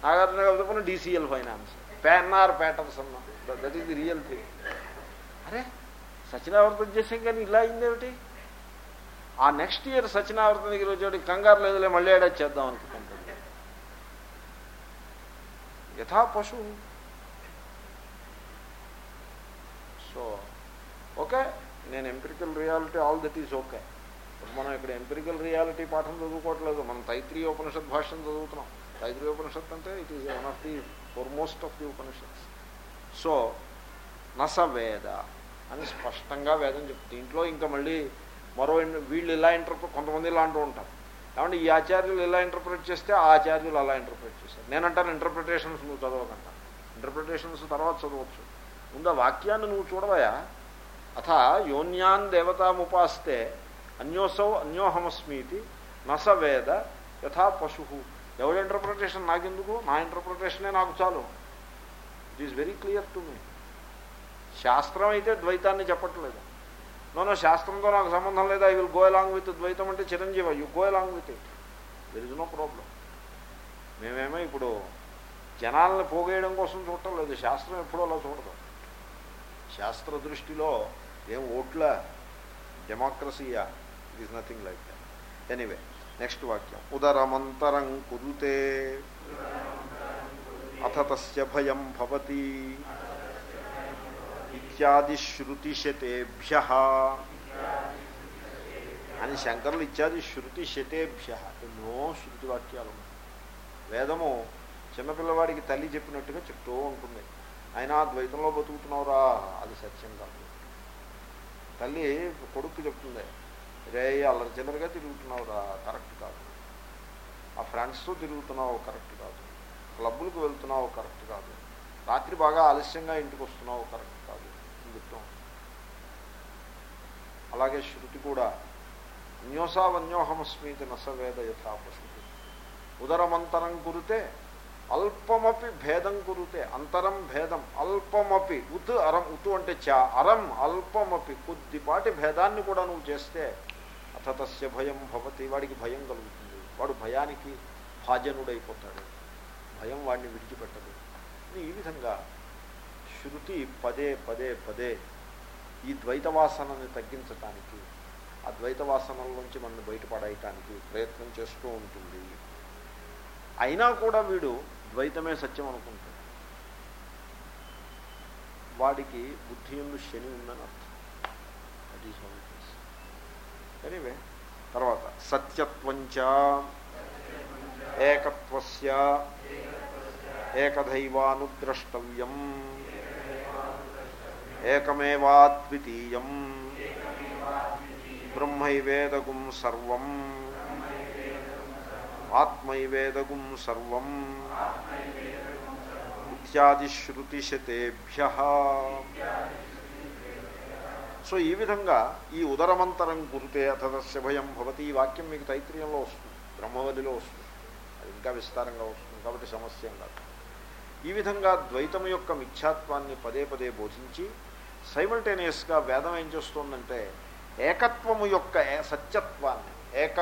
నాగార్జున కలుపుకుని డీసీఎల్ ఫైనాన్స్ పెన్ఆర్ ప్యాటర్స్ అన్నా that is the real thing అరే సత్యనావృతం చేసాం కానీ ఇలా అయిందేమిటి ఆ నెక్స్ట్ ఇయర్ సత్యనావృతం దగ్గర వచ్చేవాడికి కంగారు లేదులే మళ్ళీ ఏడాది చేద్దాం అనుకుంటుంది. యథా పశు సో ఓకే నేను empirical reality all that is okay మనం ఇక్కడ ఎంపిరికల్ రియాలిటీ పాఠం చదువుకోవట్లేదు. మనం తైత్రీయ ఉపనిషత్ భాష్యం చదువుతున్నాం. తైత్రీయ ఉపనిషత్ అంటే it is one of the foremost of the Upanishads. So నస వేద అని స్పష్టంగా వేదం చెప్తుంది. దీంట్లో ఇంకా మళ్ళీ మరో వీళ్ళు ఇలా ఇంటర్ప్రెట్ కొంతమంది ఇలా అంటూ ఉంటారు. కాబట్టి ఈ ఆచార్యులు ఇలా ఇంటర్ప్రిట్ చేస్తే ఆ ఆచార్యులు అలా ఇంటర్ప్రిట్ చేస్తారు నేనంటాను ఇంటర్ప్రిటేషన్స్ నువ్వు చదవకంట. ఇంటర్ప్రిటేషన్స్ తర్వాత చదవచ్చు. ముందు ఆ వాక్యాన్ని నువ్వు చూడవయా? అథ యోన్యాన్ దేవతాముపాస్తే అన్యోసౌ అన్యోహమస్మీతి నస వేద యథా పశు. ఎవరి ఇంటర్ప్రిటేషన్ నాకెందుకు? నా ఇంటర్ప్రిటేషనే నాకు చాలు. It is very clear to me శాస్త్రం అయితే ద్వైతాన్ని చెప్పట్లేదు. నో శాస్త్రంతో నాకు సంబంధం లేదు? I will go along with ద్వైతం అంటే Chiranjeevi. You go along with it there is no problem మేమేమో ఇప్పుడు జనాలను పోగేయడం కోసం చూడటం లేదు. శాస్త్రం ఎప్పుడూ అలా చూడదు. శాస్త్ర దృష్టిలో ఏం ఓట్ల? డెమోక్రసీయా it is nothing like that anyway next వాక్యం. ఉదరమంతరం కుదుతే అథ తస్య భయం భవతి. ఇత్యాది శృతిశతేభ్య. అని శంకరులు ఇత్యాది శృతి శతేభ్య ఎన్నో శృతి వాక్యాలు వేదము చిన్నపిల్లవాడికి తల్లి చెప్పినట్టుగా చెప్తూ ఉంటుంది. అయినా ద్వైతంలో బతుకుతున్నావురా అది సత్యం కాదు. తల్లి కొడుకు చెప్తుంది రే అల్లరి చిల్లరిగా తిరుగుతున్నావురా కరెక్ట్ కాదు. ఆ ఫ్రెండ్స్తో తిరుగుతున్నావు కరెక్ట్ కాదు. క్లబ్బులకు వెళ్తున్నావు కరెక్ట్ కాదు. రాత్రి బాగా ఆలస్యంగా ఇంటికి వస్తున్నావు కరెక్ట్ కాదు అలాగే శృతి కూడా అన్యోసావన్యోహమస్మీతి నసవేద యథాపశుతి. ఉదరమంతరం కురితే అల్పమపి భేదం కురితే అంతరం భేదం అల్పమపి ఉత్ అరం ఉతు అంటే చా అరం అల్పమపి కొద్దిపాటి భేదాన్ని కూడా నువ్వు చేస్తే అథతస్య భయం భవతి. వాడికి భయం కలుగుతుంది. వాడు భయానికి భాజనుడైపోతాడు. భయం వాడిని విడిచిపెట్టదు. ఈ విధంగా శృతి పదే పదే పదే ఈ ద్వైత వాసనని తగ్గించటానికి ఆ ద్వైత వాసనలోంచి మనల్ని బయటపడేయటానికి ప్రయత్నం చేస్తూ ఉంటుంది. అయినా కూడా వీడు ద్వైతమే సత్యం అనుకుంటాడు. వాడికి బుద్ధి ఎందు శని ఉందని అర్థం. దట్ ఈస్ ఎనీవే తర్వాత సత్యత్వంచ ఏకత్వస్య ఏకదైవానుద్రష్టవ్యం. ఏకమేవాద్వితీయం. బ్రహ్మైవేదగుం సర్వం. ఆత్మైవేదగుం సర్వం. ఇత్యాదిశ్రుతిశతేభ్య. సో ఈ విధంగా ఈ ఉదరమంతరం గురితే అథదస్య భయం భవతి ఈ వాక్యం మీకు తైత్రీయంలో వస్తుంది బ్రహ్మవదిలో వస్తుంది. అది ఇంకా విస్తారంగా వస్తుంది కాబట్టి సమస్య కాదు. ఈ విధంగా ద్వైతం యొక్క మిథ్యాత్వాన్ని పదే పదే బోధించి సైమల్టేనియస్గా వేదం ఏం చేస్తుందంటే ఏకత్వము యొక్క సత్యత్వాన్ని ఏక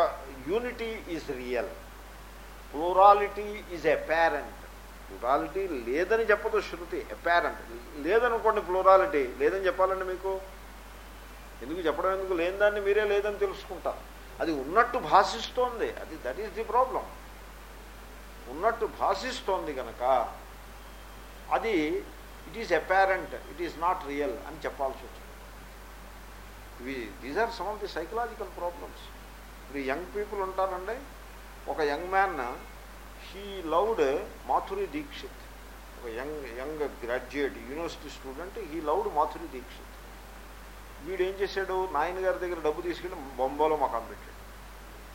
unity is real plurality is apparent plurality లేదని చెప్పదు శృతి అపారెంట్ లేదనుకోండి ప్లూరాలిటీ లేదని చెప్పాలండి మీకు? ఎందుకు చెప్పడం ఎందుకు? లేని దాన్ని మీరే లేదని తెలుసుకుంటారు అది ఉన్నట్టు భాషిస్తోంది అది దట్ ఈస్ ది ప్రాబ్లం ఉన్నట్టు భాషిస్తోంది కనుక అది it is apparent it is not real అని చెప్పాల్సి వచ్చింది. ఇవి these are some of the psychological problems ఇప్పుడు యంగ్ పీపుల్ ఉంటారండి. ఒక young man he loved Madhuri Dixit ఒక young young graduate university student he loved Madhuri Dixit వీడు ఏం చేశాడు? నాయన గారి దగ్గర డబ్బు తీసుకెళ్ళి బొంబాలో మకాం పెట్టాడు.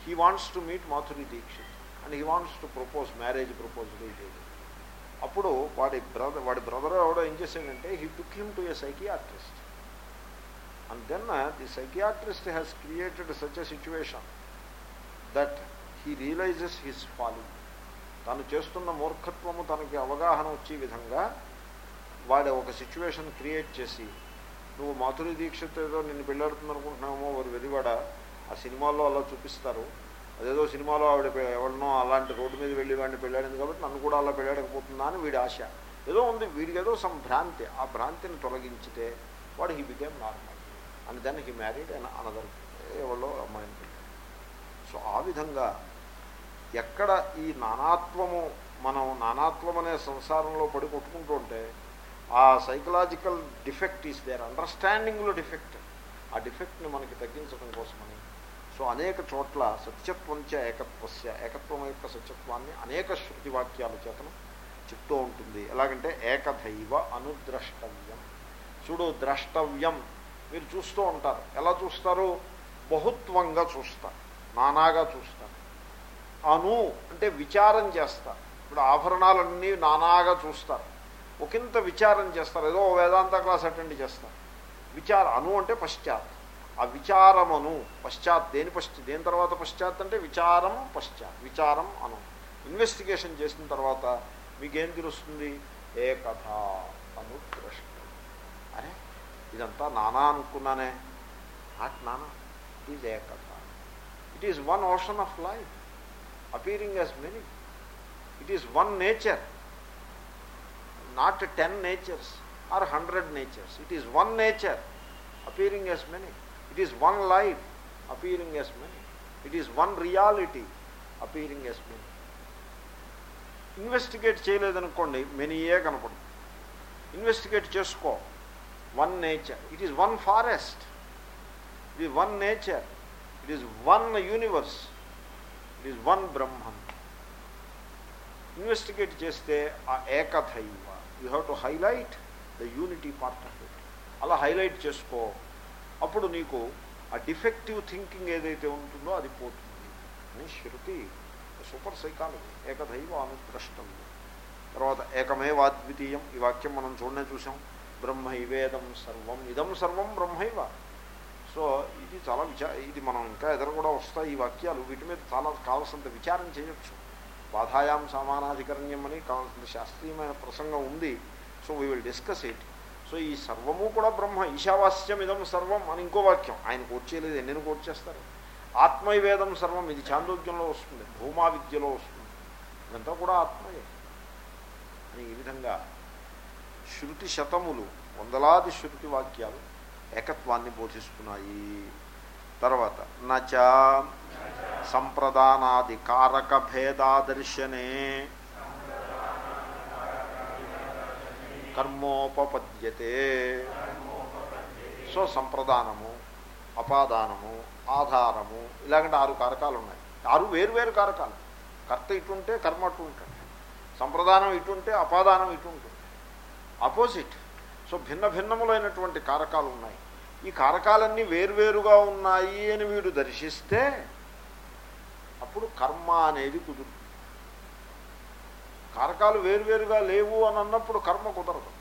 He wants to meet Madhuri Dixit and he wants to propose marriage proposal ఇది అప్పుడు వాడి బ్రదర్ వాడి బ్రదర్ ఎవడో ఏం చేశాడంటే he took him to a psychiatrist and then the psychiatrist has created such a situation that he realizes his falling తను చేస్తున్న మూర్ఖత్వము తనకి అవగాహన వచ్చే విధంగా వాడు ఒక సిచ్యువేషన్ క్రియేట్ చేసి నువ్వు మాధురి దీక్షతో ఏదో నిన్ను పెళ్ళాడుతుంది అనుకుంటున్నామో వారు వెరివాడ ఆ సినిమాల్లో అలా చూపిస్తారు. అదేదో సినిమాలో ఆవిడ ఎవరినో అలాంటి రోడ్డు మీద వెళ్ళి వాడిని పెళ్ళాడింది కాబట్టి నన్ను కూడా అలా పెళ్ళాడకపోతుందా అని వీడి ఆశ. ఏదో ఉంది వీడికి ఏదో సమ్ భ్రాంతి. ఆ భ్రాంతిని తొలగించితే వాడు he became normal and then he married and another ఎవరో అమ్మాయిని సో ఆ విధంగా ఎక్కడ ఈ నానాత్వము మనం నానాత్వం అనే సంసారంలో పడి కొట్టుకుంటూ ఉంటే ఆ సైకలాజికల్ డిఫెక్ట్ ఈస్ దేర్ అండర్స్టాండింగ్లో డిఫెక్ట్ ఆ డిఫెక్ట్ని మనకి తగ్గించడం కోసమని సో అనేక చోట్ల సత్యత్వంచ ఏకత్వస్య ఏకత్వం యొక్క సత్యత్వాన్ని అనేక శృతి వాక్యాల చేతను చెప్తూ ఉంటుంది. ఎలాగంటే ఏకదైవ అనుద్రష్టవ్యం. చూడు ద్రష్టవ్యం మీరు చూస్తూ ఉంటారు. ఎలా చూస్తారు? బహుత్వంగా చూస్తారు నానాగా చూస్తారు అను అంటే విచారం చేస్తారు ఇప్పుడు ఆభరణాలన్నీ నానాగా చూస్తారు ఒకంత విచారం చేస్తారు ఏదో ఓ వేదాంత క్లాస్ అటెండ్ చేస్తారు విచార అను అంటే పశ్చాత్. ఆ విచారమను పశ్చాత్ దేని పశ్చి దేని తర్వాత పశ్చాత్ అంటే విచారం పశ్చాత్ విచారం అను. ఇన్వెస్టిగేషన్ చేసిన తర్వాత మీకేం తెలుస్తుంది? ఏ కథ అనుదృష్ట అరే ఇదంతా నానా అనుకున్నానే. నాట్ నానా. ఈజ్ ఏ కథ. It is one ocean of life appearing as many it is one nature not ten natures or hundred natures it is one nature appearing as many it is one life appearing as many it is one reality appearing as many investigate చేయలేదనుకోండి మెనీయే కనపడుతుంది investigate చేసుకో. One nature it is one forest it is one nature it is one universe it is one Brahman investigate చేస్తే ఆ ఏకథైవ you have to highlight the unity part of it అలా highlight చేసుకో. అప్పుడు నీకు ఆ డిఫెక్టివ్ థింకింగ్ ఏదైతే ఉంటుందో అది పోతుంది. అని శృతి సూపర్ సైకాలజీ ఏకదైవ అనుద్రష్టం. తర్వాత ఏకమేవాద్వితీయం ఈ వాక్యం మనం చూడనే చూసాం బ్రహ్మైవేదం సర్వం ఇదం సర్వం బ్రహ్మైవ సో ఇది చాలా విచా ఇది మనం ఇంకా ఎదురు కూడా వస్తాయి ఈ వాక్యాలు. వీటి మీద చాలా కావాల్సినంత విచారం చేయొచ్చు. బాధాయాం సమానాధికరణ్యం అని కావాల్సిన శాస్త్రీయమైన ప్రసంగం ఉంది. So we will discuss it so ఈ సర్వము కూడా బ్రహ్మ. ఈశావాస్యం ఇదం సర్వం అని ఇంకో వాక్యం. ఆయన కోట్ చేయలేదు ఎన్ని కోట్ చేస్తారు. ఆత్మైవేదం సర్వం ఇది చాంద్రోగ్యంలో వస్తుంది భూమా విద్యలో వస్తుంది. ఇదంతా కూడా ఆత్మయే. అని ఈ విధంగా శృతి శతములు వందలాది శృతి వాక్యాలు ఏకత్వాన్ని బోధిస్తున్నాయి. తర్వాత నచ సంప్రదానాది కారక భేదాదర్శనే కర్మోపపద్యతే. సో సంప్రదానము అపాదానము ఆధారము ఇలాగంటే ఆరు కారకాలు ఉన్నాయి ఆరు వేరు కారకాలు. కర్త ఇటుంటే కర్మ అటు ఉంటాడు సంప్రదానం ఇటుంటే అపాదానం ఇటు ఉంటుంది ఆపోజిట్ సో భిన్న భిన్నములైనటువంటి కారకాలు ఉన్నాయి ఈ కారకాలన్నీ వేరువేరుగా ఉన్నాయి అని వీడు దర్శిస్తే అప్పుడు కర్మ అనేది కుదురుతుంది. కారకాలు వేరువేరుగా లేవు అని అన్నప్పుడు కర్మ కుదరదు.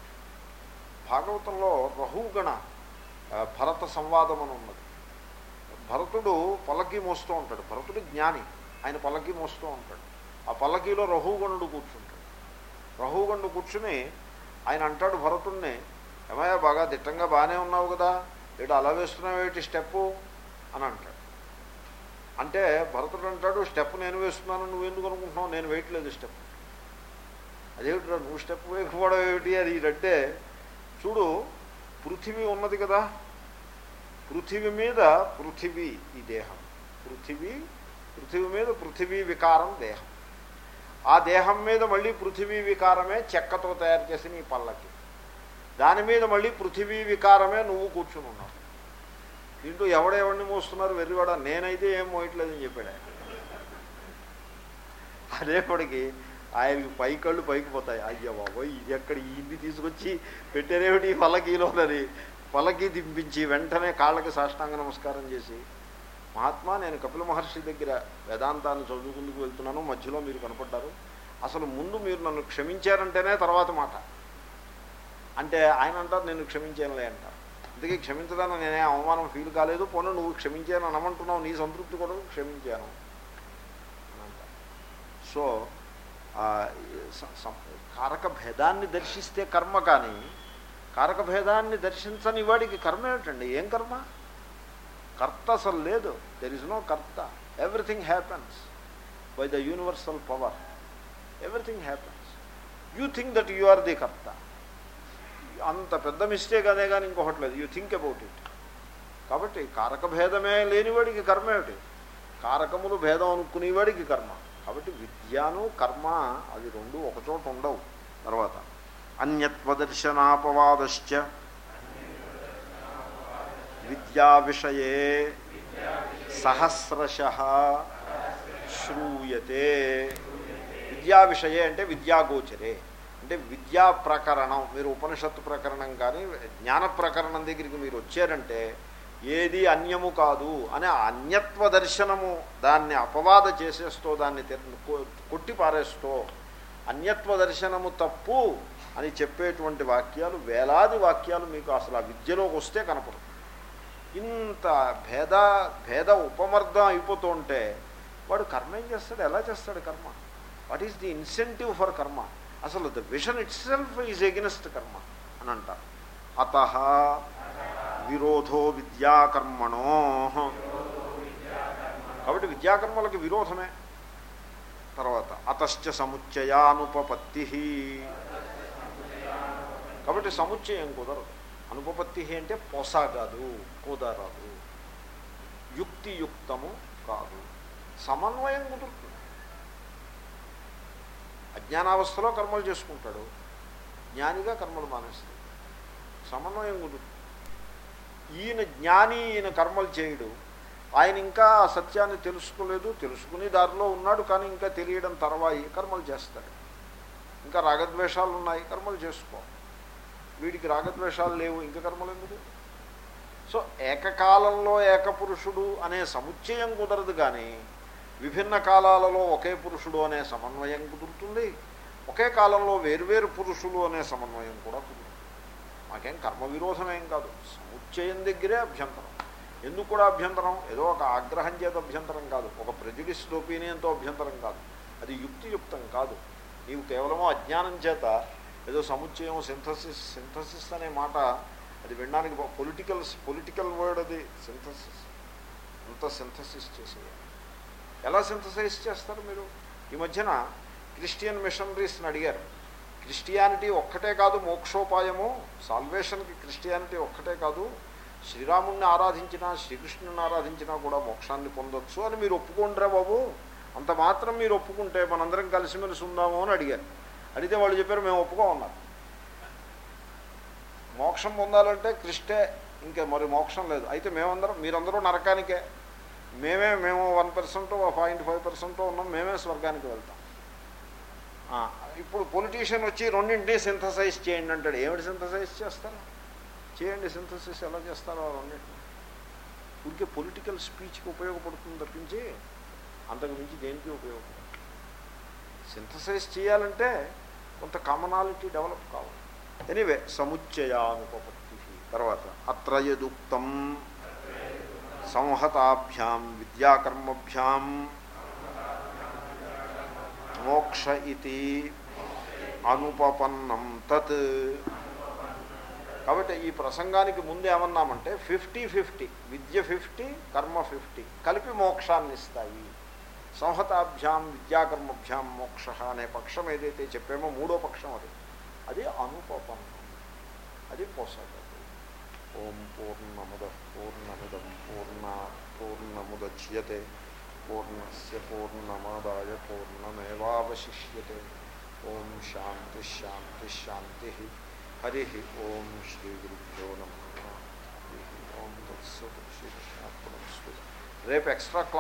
భాగవతంలో రహుగణ భరత సంవాదం అని ఉన్నది. భరతుడు పల్లకి మోస్తూ ఉంటాడు. భరతుడు జ్ఞాని. ఆయన పల్లకి మోస్తూ ఉంటాడు. ఆ పల్లకీలో రహుగణుడు కూర్చుంటాడు. రహుగణుడు కూర్చుని ఆయన అంటాడు భరతుడిని ఏమయ్యా బాగా దిట్టంగా బాగానే ఉన్నావు కదా. ఇటు అలా వేస్తున్నావు ఏంటి స్టెప్పు? అని అంటాడు. అంటే భరతుడు అంటాడు స్టెప్ నేను వేస్తున్నాను నువ్వు ఎందుకు అనుకుంటున్నావు? నేను వేయట్లేదు స్టెప్ అదేమిట్రా నువ్వు స్టెప్ వేయకపోవడం ఏమిటి అది అంటే చూడు పృథివీ ఉన్నది కదా. పృథివీ మీద పృథివీ ఈ దేహం. పృథివీ పృథివీ మీద పృథివీ వికారం దేహం. ఆ దేహం మీద మళ్ళీ పృథివీ వికారమే చెక్కతో తయారు చేసిన ఈ పళ్ళకి దాని మీద మళ్ళీ పృథివీ వికారమే నువ్వు కూర్చుని ఉన్నావు. దీంట్లో ఎవడెవడిని మోస్తున్నారు వెర్రివాడ? నేనైతే ఏం మోయట్లేదని చెప్పాడు ఆయన. అదేపటికి ఆయనకి పై కళ్ళు పైకి పోతాయి. బాబోయ్ ఇది ఎక్కడ ఇది తీసుకొచ్చి పెట్టారేమిటి? ఈ పల్లకీలోనని పల్లకీ దింపించి వెంటనే కాళ్ళకి సాష్టాంగ నమస్కారం చేసి మహాత్మా నేను కపిల మహర్షి దగ్గర వేదాంతాన్ని చదువుకుందుకు వెళ్తున్నాను. మధ్యలో మీరు కనపడ్డారు. అసలు ముందు మీరు నన్ను క్షమించారంటేనే తర్వాత మాట. అంటే ఆయన అంటారు నేను క్షమించానులే అంటారు. అందుకే క్షమించడానికి నేనే అవమానం ఫీల్ కాలేదు. పోను నువ్వు క్షమించాను అనమంటున్నావు. నీ సంతృప్తి కూడా క్షమించాను. అని అంటారు. సో కారక భేదాన్ని దర్శిస్తే కర్మ కానీ కారక భేదాన్ని దర్శించని వాడికి కర్మ ఏమిటండి? ఏం కర్మ? కర్త అసలు లేదు. There is no karta. Everything happens by the universal power everything happens you think that you are the karta. అంత పెద్ద మిస్టేక్ అనే కానీ ఇంకొకటి లేదు. యూ థింక్ అబౌట్ ఇట్ కాబట్టి కారక భేదమే లేనివాడికి కర్మ ఏమిటి? కారకములు భేదం అనుకునేవాడికి కర్మ. కాబట్టి విద్యాను కర్మ అవి రెండు ఒకచోట ఉండవు తర్వాత. అన్యత్వదర్శనాపవాదశ్చ. విద్యా విషయే సహస్రశ శ్రూయతే. విద్యా విషయే అంటే విద్యాగోచరే. అంటే విద్యా ప్రకరణం మీరు ఉపనిషత్తు ప్రకరణం కానీ జ్ఞాన ప్రకరణం దగ్గరికి మీరు వచ్చారంటే ఏది అన్యము కాదు అనే అన్యత్వ దర్శనము దాన్ని అపవాద చేసేస్తూ దాన్ని కొట్టి పారేస్తూ అన్యత్వ దర్శనము తప్పు అని చెప్పేటువంటి వాక్యాలు వేలాది వాక్యాలు మీకు అసలు ఆ విద్యలోకి వస్తే కనపడుతుంది ఇంత భేద భేద ఉపమర్దం అయిపోతూ ఉంటే వాడు కర్మ ఏం చేస్తాడు? ఎలా చేస్తాడు కర్మ? What is the incentive for karma? అసలు the vision itself is against karma అని అంటారు. అత విరోధో విద్యాకర్మణో. కాబట్టి విద్యాకర్మలకి విరోధమే. తర్వాత అతశ్చ సముచ్చయానుపపత్తి. కాబట్టి సముచ్చయం కుదరదు. అనుపపత్తి అంటే పొసగదు కుదరదు. యుక్తియుక్తము కాదు. సమన్వయం కుదురుతుంది. అజ్ఞానావస్థలో కర్మలు చేసుకుంటాడు. జ్ఞానిగా కర్మలు మానేస్తాడు. సమన్వయం కుదురుతుంది. ఈయన జ్ఞాని ఈయన కర్మలు చేయడు. ఆయన ఇంకా ఆ సత్యాన్ని తెలుసుకోలేదు. తెలుసుకునే దారిలో ఉన్నాడు కానీ ఇంకా తెలియడం తర్వాయి. కర్మలు చేస్తాడు. ఇంకా రాగద్వేషాలు ఉన్నాయి. కర్మలు చేసుకో. వీడికి రాగద్వేషాలు లేవు. ఇంకా కర్మలు ఎందుకు? సో ఏకకాలంలో ఏకపురుషుడు అనే సముచ్చయం కుదరదు కానీ విభిన్న కాలాలలో ఒకే పురుషుడు అనే సమన్వయం కుదురుతుంది. ఒకే కాలంలో వేర్వేరు పురుషులు అనే సమన్వయం కూడా కుదురుతుంది. మాకేం కర్మ విరోధమేం ఏం కాదు. సముచ్చయం దగ్గరే అభ్యంతరం. ఎందుకు కూడా అభ్యంతరం? ఏదో ఒక ఆగ్రహం చేత అభ్యంతరం కాదు. ఒక ప్రెజుడిస్డ్ ఒపీనియన్తో అభ్యంతరం కాదు. అది యుక్తియుక్తం కాదు. నీవు కేవలము అజ్ఞానం చేత ఏదో సముచ్చయం సింథసిస్ సింథసిస్ అనే మాట అది వినడానికి పొలిటికల్ పొలిటికల్ వర్డ్ అది సింథసిస్ అంత సింథసిస్ చేసేయాలి. ఎలా సింథసైజ్ చేస్తారు మీరు? ఈ మధ్యన క్రిస్టియన్ మిషనరీస్ని అడిగారు. క్రిస్టియానిటీ ఒక్కటే కాదు మోక్షోపాయము. సాల్వేషన్కి క్రిస్టియానిటీ ఒక్కటే కాదు. శ్రీరాముణ్ణి ఆరాధించినా శ్రీకృష్ణుని ఆరాధించినా కూడా మోక్షాన్ని పొందొచ్చు అని మీరు ఒప్పుకుంటారా బాబు. అంత మాత్రం మీరు ఒప్పుకుంటే మనందరం కలిసిమెలిసి ఉందాము అని అడిగారు. అడిగితే వాళ్ళు చెప్పారు మేము ఒప్పుకో ఉన్నారు మోక్షం పొందాలంటే క్రిస్టే ఇంకా మరి మోక్షం లేదు. అయితే మేమందరం మీరందరూ నరకానికే. మేమే మేము one percent point five percent ఉన్నాం. మేమే స్వర్గానికి వెళ్తాం. ఇప్పుడు పొలిటీషియన్ వచ్చి రెండింటినీ సింథసైజ్ చేయండి అంటాడు. ఏమిటి సింథసైజ్ చేస్తారు? చేయండి సింథసిస్ ఎలా చేస్తారో ఆ రెండింటిని. ఊరికే పొలిటికల్ స్పీచ్కి ఉపయోగపడుతుంది తప్పించి అంతకు మించి దేనికి ఉపయోగపడుతుంది సింథసైజ్ చేయాలంటే కొంత కామనాలిటీ డెవలప్ కావాలి. ఎనీవే సముచ్చయానుపపత్తి. తర్వాత అత్ర యదుక్తం సంహతాభ్యాం విద్యాకర్మభ్యాం. మోక్ష ఇది అనుపపన్నం తత్. కాబట్టి ఈ ప్రసంగానికి ముందు ఏమన్నామంటే ఫిఫ్టీ ఫిఫ్టీ విద్య ఫిఫ్టీ కర్మ ఫిఫ్టీ కలిపి మోక్షాన్ని ఇస్తాయి సంహతాభ్యాం విద్యాకర్మభ్యాం మోక్ష అనే పక్షం ఏదైతే చెప్పామో మూడో పక్షం అది. అది అనుపపన్నం. అది పోసాగదు. ఓం పూర్ణముద పూర్ణముదం పూర్ణ పూర్ణముద్యతే. పూర్ణస్ పూర్ణమాదాయ పూర్ణమేవాశిష్యే ఓం శాంతిశాంతిశాంతి హరి ఓం శ్రీ గురుభ్యో నమ ఓం తత్సత్ శ్రీ రేపు ఎక్స్ట్రా క్లాస్